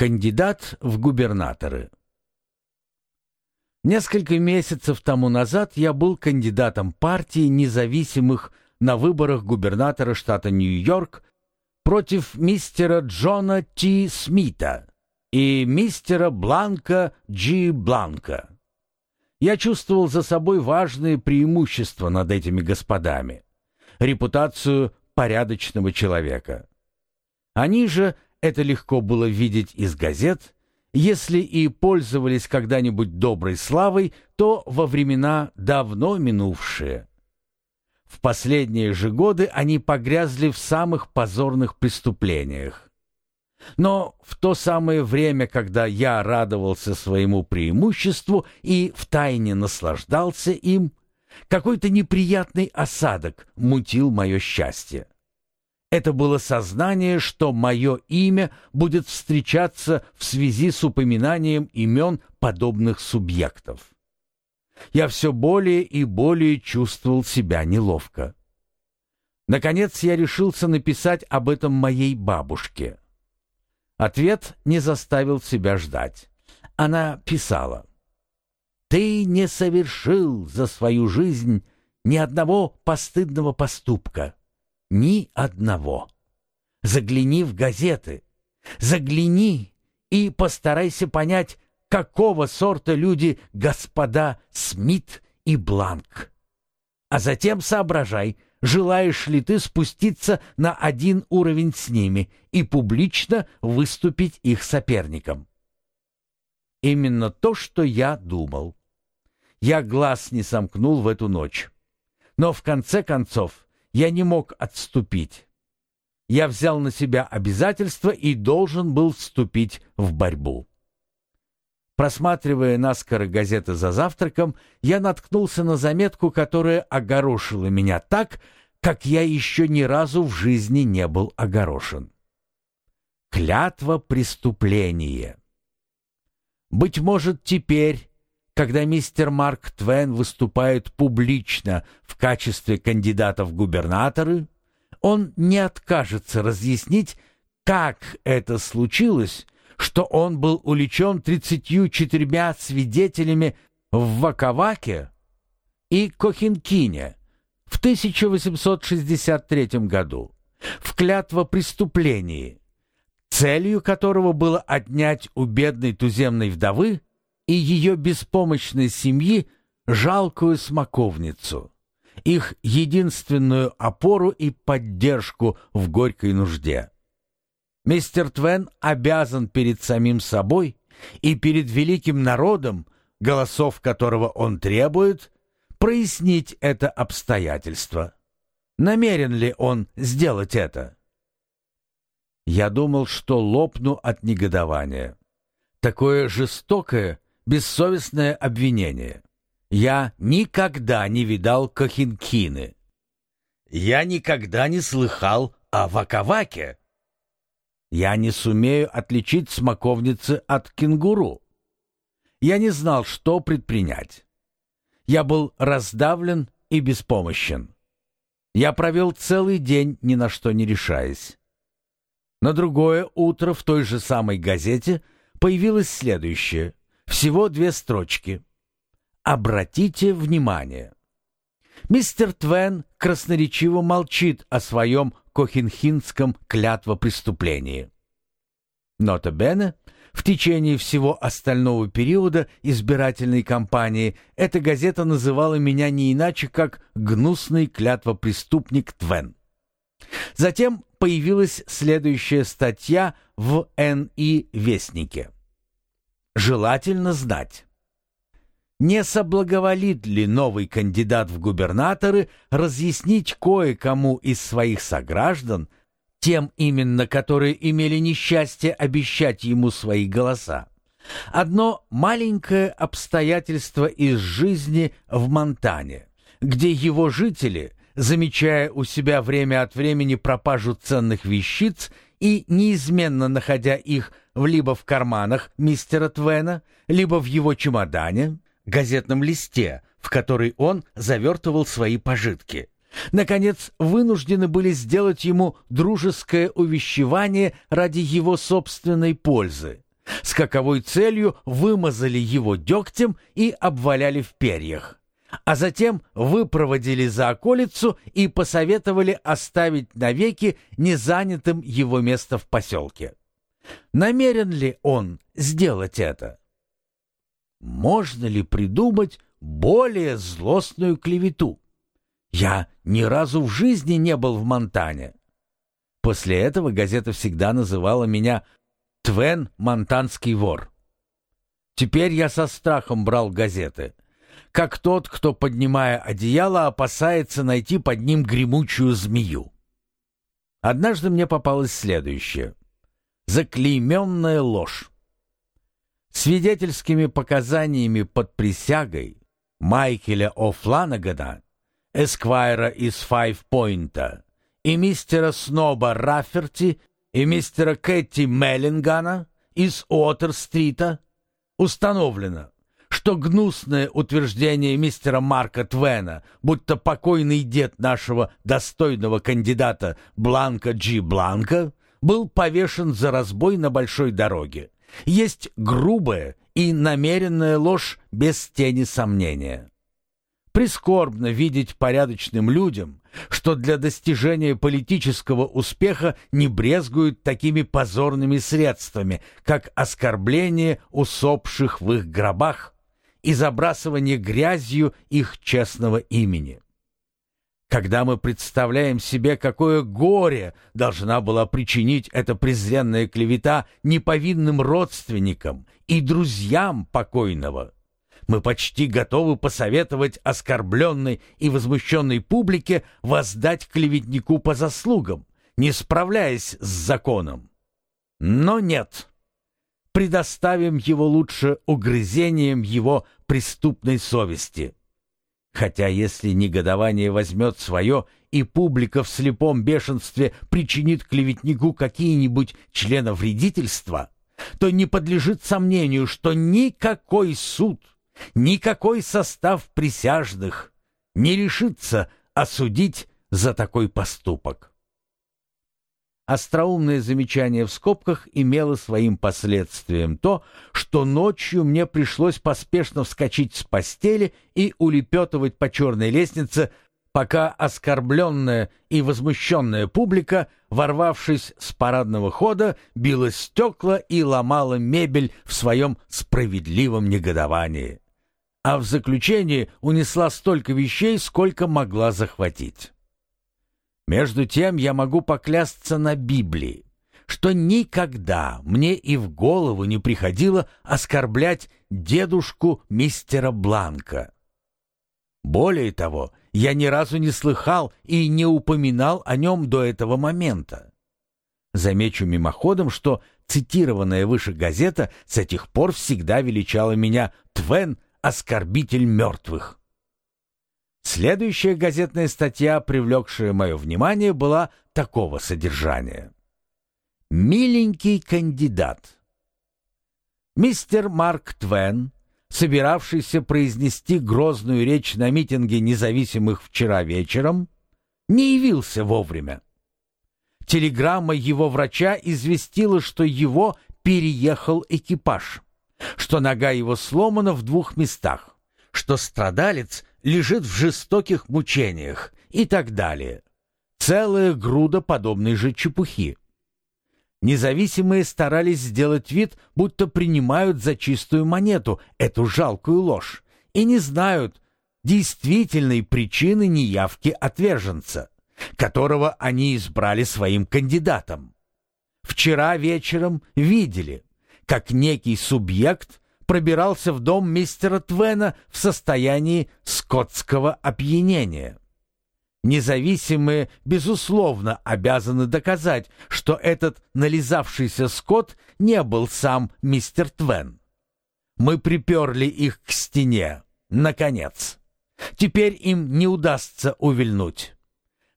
Кандидат в губернаторы. Несколько месяцев тому назад я был кандидатом партии независимых на выборах губернатора штата Нью-Йорк против мистера Джона Т. Смита и мистера Бланка Джи Бланка. Я чувствовал за собой важные преимущества над этими господами, репутацию порядочного человека. Они же это легко было видеть из газет, если и пользовались когда-нибудь доброй славой, то во времена давно минувшие. В последние же годы они погрязли в самых позорных преступлениях. Но в то самое время, когда я радовался своему преимуществу и втайне наслаждался им, какой-то неприятный осадок мутил мое счастье. Это было сознание, что мое имя будет встречаться в связи с упоминанием имен подобных субъектов. Я все более и более чувствовал себя неловко. Наконец я решился написать об этом моей бабушке. Ответ не заставил себя ждать. Она писала. «Ты не совершил за свою жизнь ни одного постыдного поступка» Ни одного. Загляни в газеты. Загляни и постарайся понять, какого сорта люди господа Смит и Бланк. А затем соображай, желаешь ли ты спуститься на один уровень с ними и публично выступить их соперником. Именно то, что я думал. Я глаз не сомкнул в эту ночь. Но в конце концов я не мог отступить. Я взял на себя обязательство и должен был вступить в борьбу. Просматривая наскоро газеты за завтраком, я наткнулся на заметку, которая огорошила меня так, как я еще ни разу в жизни не был огорошен. Клятва преступления. Быть может, теперь когда мистер Марк Твен выступает публично в качестве кандидата в губернаторы, он не откажется разъяснить, как это случилось, что он был тридцатью четырьмя свидетелями в Ваковаке и Кохинкине в 1863 году в клятво преступлении, целью которого было отнять у бедной туземной вдовы и ее беспомощной семьи жалкую смоковницу, их единственную опору и поддержку в горькой нужде. Мистер Твен обязан перед самим собой и перед великим народом, голосов которого он требует, прояснить это обстоятельство. Намерен ли он сделать это? Я думал, что лопну от негодования. Такое жестокое бессовестное обвинение. Я никогда не видал Кохинкины. Я никогда не слыхал о Ваковаке. Я не сумею отличить смоковницы от кенгуру. Я не знал, что предпринять. Я был раздавлен и беспомощен. Я провел целый день, ни на что не решаясь. На другое утро в той же самой газете появилось следующее. Всего две строчки. Обратите внимание. Мистер Твен красноречиво молчит о своем кохинхинском клятвопреступлении. Нота Бене, в течение всего остального периода избирательной кампании эта газета называла меня не иначе, как «гнусный клятвопреступник Твен». Затем появилась следующая статья в Н.И. Вестнике желательно знать. Не соблаговолит ли новый кандидат в губернаторы разъяснить кое-кому из своих сограждан, тем именно, которые имели несчастье обещать ему свои голоса, одно маленькое обстоятельство из жизни в Монтане, где его жители, замечая у себя время от времени пропажу ценных вещиц и неизменно находя их либо в карманах мистера Твена, либо в его чемодане, газетном листе, в который он завертывал свои пожитки. Наконец, вынуждены были сделать ему дружеское увещевание ради его собственной пользы, с каковой целью вымазали его дегтем и обваляли в перьях, а затем выпроводили за околицу и посоветовали оставить навеки незанятым его место в поселке. Намерен ли он сделать это? Можно ли придумать более злостную клевету? Я ни разу в жизни не был в Монтане. После этого газета всегда называла меня «Твен Монтанский вор». Теперь я со страхом брал газеты, как тот, кто, поднимая одеяло, опасается найти под ним гремучую змею. Однажды мне попалось следующее. Заклейменная ложь. Свидетельскими показаниями под присягой Майкеля О'Фланагана, эсквайра из Файв-Пойнта, и мистера Сноба Рафферти, и мистера Кэти Меллингана из Уотер-стрита установлено, что гнусное утверждение мистера Марка Твена, будто покойный дед нашего достойного кандидата Бланка Джи Бланка был повешен за разбой на большой дороге, есть грубая и намеренная ложь без тени сомнения. Прискорбно видеть порядочным людям, что для достижения политического успеха не брезгуют такими позорными средствами, как оскорбление усопших в их гробах и забрасывание грязью их честного имени. Когда мы представляем себе, какое горе должна была причинить эта презренная клевета неповинным родственникам и друзьям покойного, мы почти готовы посоветовать оскорбленной и возмущенной публике воздать клеветнику по заслугам, не справляясь с законом. Но нет. Предоставим его лучше угрызением его преступной совести. Хотя если негодование возьмет свое, и публика в слепом бешенстве причинит клеветнику какие-нибудь членовредительства, то не подлежит сомнению, что никакой суд, никакой состав присяжных не решится осудить за такой поступок. Остроумное замечание в скобках имело своим последствием то, что ночью мне пришлось поспешно вскочить с постели и улепетывать по черной лестнице, пока оскорбленная и возмущенная публика, ворвавшись с парадного хода, била стекла и ломала мебель в своем справедливом негодовании. А в заключение унесла столько вещей, сколько могла захватить. Между тем я могу поклясться на Библии, что никогда мне и в голову не приходило оскорблять дедушку мистера Бланка. Более того, я ни разу не слыхал и не упоминал о нем до этого момента. Замечу мимоходом, что цитированная выше газета с этих пор всегда величала меня Твен оскорбитель мертвых. Следующая газетная статья, привлекшая мое внимание, была такого содержания. «Миленький кандидат». Мистер Марк Твен, собиравшийся произнести грозную речь на митинге независимых вчера вечером, не явился вовремя. Телеграмма его врача известила, что его переехал экипаж, что нога его сломана в двух местах, что страдалец лежит в жестоких мучениях и так далее. Целая груда подобной же чепухи. Независимые старались сделать вид, будто принимают за чистую монету эту жалкую ложь и не знают действительной причины неявки отверженца, которого они избрали своим кандидатом. Вчера вечером видели, как некий субъект пробирался в дом мистера Твена в состоянии скотского опьянения. Независимые, безусловно, обязаны доказать, что этот нализавшийся скот не был сам мистер Твен. Мы приперли их к стене, наконец. Теперь им не удастся увильнуть.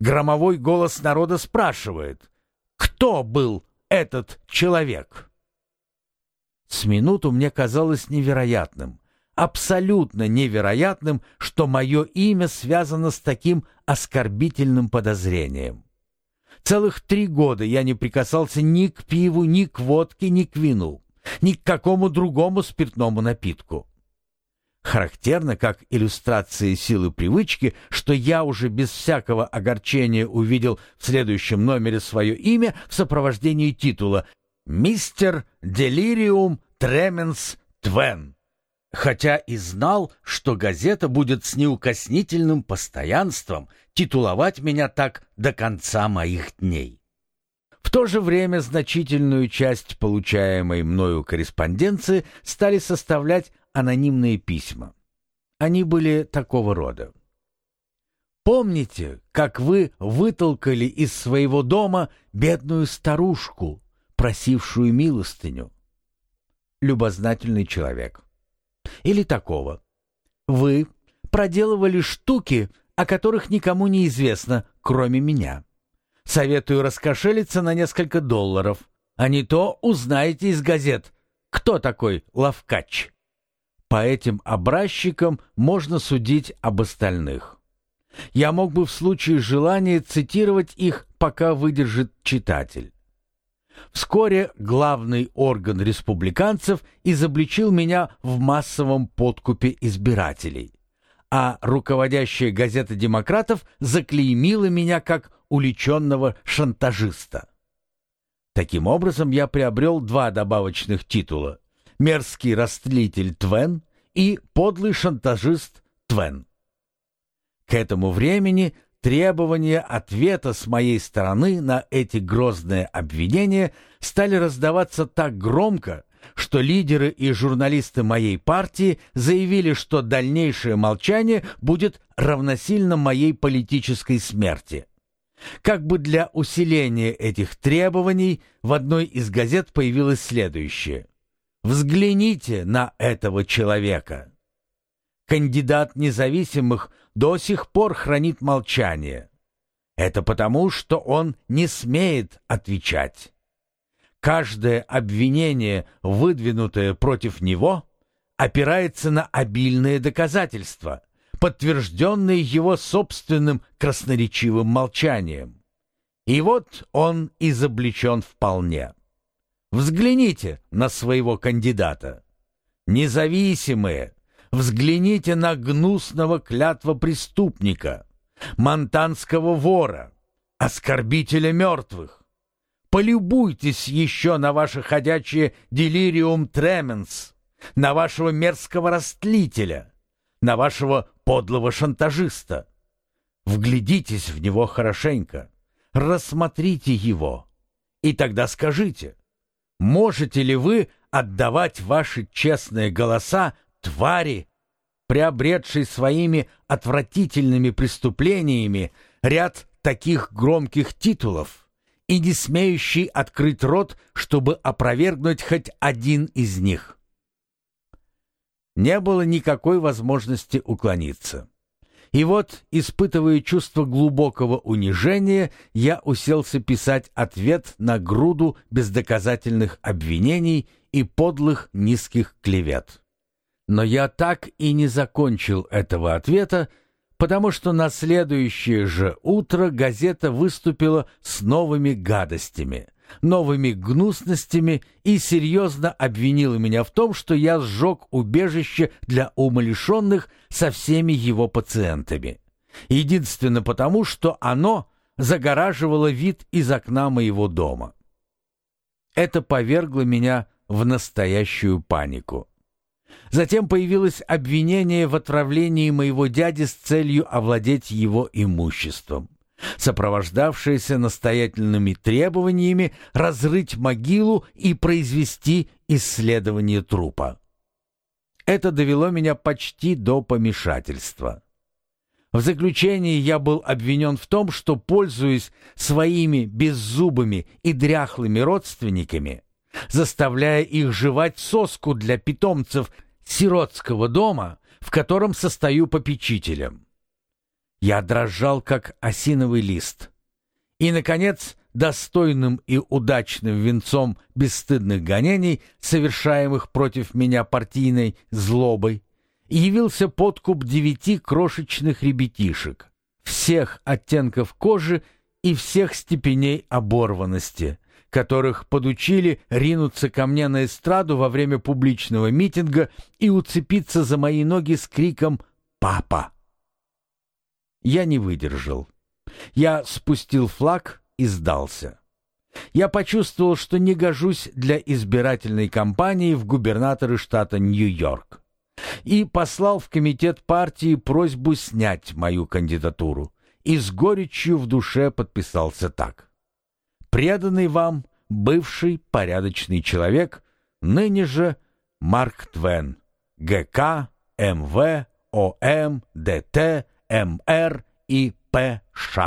Громовой голос народа спрашивает, кто был этот человек? С минуту мне казалось невероятным, абсолютно невероятным, что мое имя связано с таким оскорбительным подозрением. Целых три года я не прикасался ни к пиву, ни к водке, ни к вину. ни к какому другому спиртному напитку. Характерно, как иллюстрация силы привычки, что я уже без всякого огорчения увидел в следующем номере свое имя в сопровождении титула «Мистер Делириум Тременс Твен», хотя и знал, что газета будет с неукоснительным постоянством титуловать меня так до конца моих дней. В то же время значительную часть получаемой мною корреспонденции стали составлять анонимные письма. Они были такого рода. Помните, как вы вытолкали из своего дома бедную старушку, просившую милостыню? Любознательный человек. Или такого. Вы проделывали штуки, о которых никому не известно, кроме меня. Советую раскошелиться на несколько долларов, а не то узнаете из газет, кто такой Лавкач. По этим образчикам можно судить об остальных. Я мог бы в случае желания цитировать их, пока выдержит читатель. Вскоре главный орган республиканцев изобличил меня в массовом подкупе избирателей, а руководящая газета демократов заклеймила меня как уличенного шантажиста. Таким образом, я приобрел два добавочных титула — мерзкий растлитель Твен и подлый шантажист Твен. К этому времени Требования ответа с моей стороны на эти грозные обвинения стали раздаваться так громко, что лидеры и журналисты моей партии заявили, что дальнейшее молчание будет равносильно моей политической смерти. Как бы для усиления этих требований в одной из газет появилось следующее. «Взгляните на этого человека». Кандидат независимых до сих пор хранит молчание. Это потому, что он не смеет отвечать. Каждое обвинение, выдвинутое против него, опирается на обильные доказательства, подтвержденные его собственным красноречивым молчанием. И вот он изобличен вполне. Взгляните на своего кандидата. Независимые, Взгляните на гнусного клятва преступника, монтанского вора, оскорбителя мертвых. Полюбуйтесь еще на ваше ходячее делириум тременс, на вашего мерзкого растлителя, на вашего подлого шантажиста. Вглядитесь в него хорошенько, рассмотрите его, и тогда скажите, можете ли вы отдавать ваши честные голоса твари, приобретшей своими отвратительными преступлениями ряд таких громких титулов и не смеющий открыть рот, чтобы опровергнуть хоть один из них. Не было никакой возможности уклониться. И вот, испытывая чувство глубокого унижения, я уселся писать ответ на груду бездоказательных обвинений и подлых низких клевет. Но я так и не закончил этого ответа, потому что на следующее же утро газета выступила с новыми гадостями, новыми гнусностями и серьезно обвинила меня в том, что я сжег убежище для умалишенных со всеми его пациентами. Единственно потому, что оно загораживало вид из окна моего дома. Это повергло меня в настоящую панику. Затем появилось обвинение в отравлении моего дяди с целью овладеть его имуществом, сопровождавшееся настоятельными требованиями разрыть могилу и произвести исследование трупа. Это довело меня почти до помешательства. В заключении я был обвинен в том, что, пользуясь своими беззубыми и дряхлыми родственниками, заставляя их жевать соску для питомцев сиротского дома, в котором состою попечителем. Я дрожал, как осиновый лист. И, наконец, достойным и удачным венцом бесстыдных гонений, совершаемых против меня партийной злобой, явился подкуп девяти крошечных ребятишек, всех оттенков кожи и всех степеней оборванности, которых подучили ринуться ко мне на эстраду во время публичного митинга и уцепиться за мои ноги с криком «Папа!». Я не выдержал. Я спустил флаг и сдался. Я почувствовал, что не гожусь для избирательной кампании в губернаторы штата Нью-Йорк и послал в комитет партии просьбу снять мою кандидатуру и с горечью в душе подписался так. «Преданный вам бывший порядочный человек, ныне же Марк Твен, ГК, МВ, ОМ, ДТ, МР и ПШ».